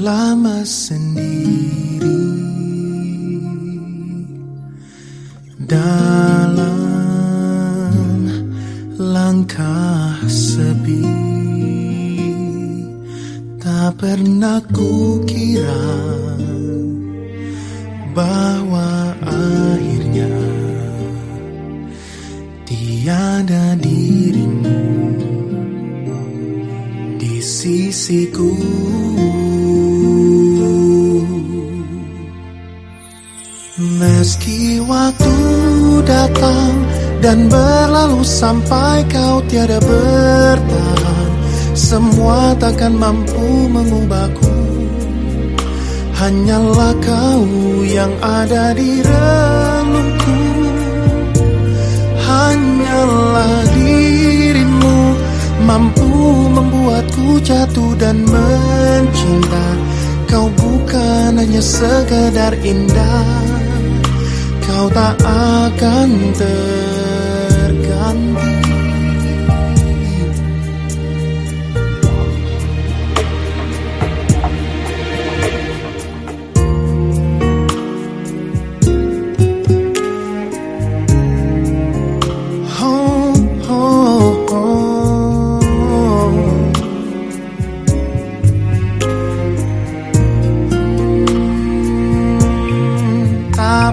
Lama sendiri dalam langkah sepi? Tak pernah kukira bahwa akhirnya tiada dirimu sisiku. Meski waktu datang dan berlalu sampai kau tiada bertahan. Semua takkan mampu mengubahku. Hanyalah kau yang ada di relungku Hanyalah dirimu mampu membuatku jatuh dan mencinta. Kau bukan hanya sekedar indah. Kau tak akan terganti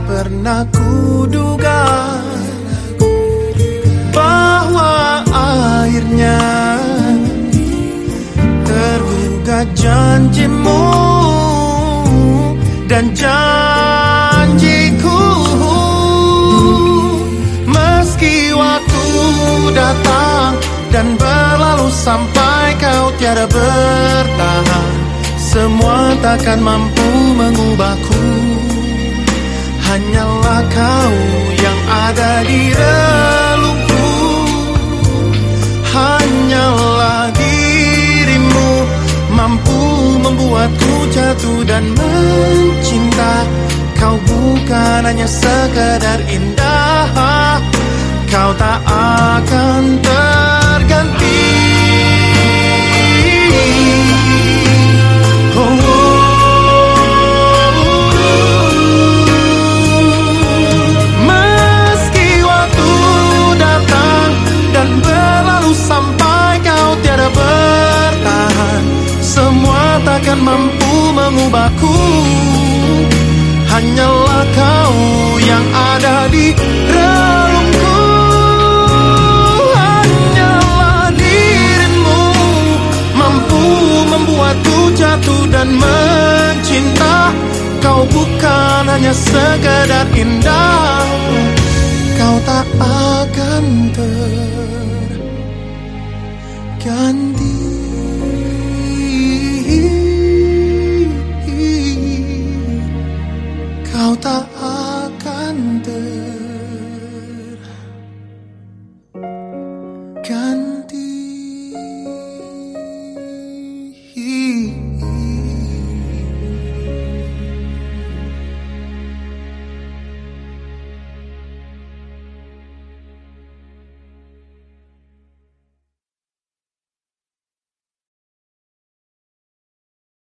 pernah kuduga bahwa akhirnya tergugat janjimu dan janjiku. Meski waktu datang dan berlalu sampai kau tiada bertahan semua takkan mampu mengubahku Hanyalah kau yang ada di relungku Hanyalah dirimu Mampu membuatku jatuh dan mencinta. Kau bukan hanya sekedar indah. Kau tak akan terganti takkan mampu mengubahku. Hanyalah kau yang ada di relungku. Hanyalah dirimu Mampu membuatku jatuh dan mencinta. Kau bukan hanya sekedar indah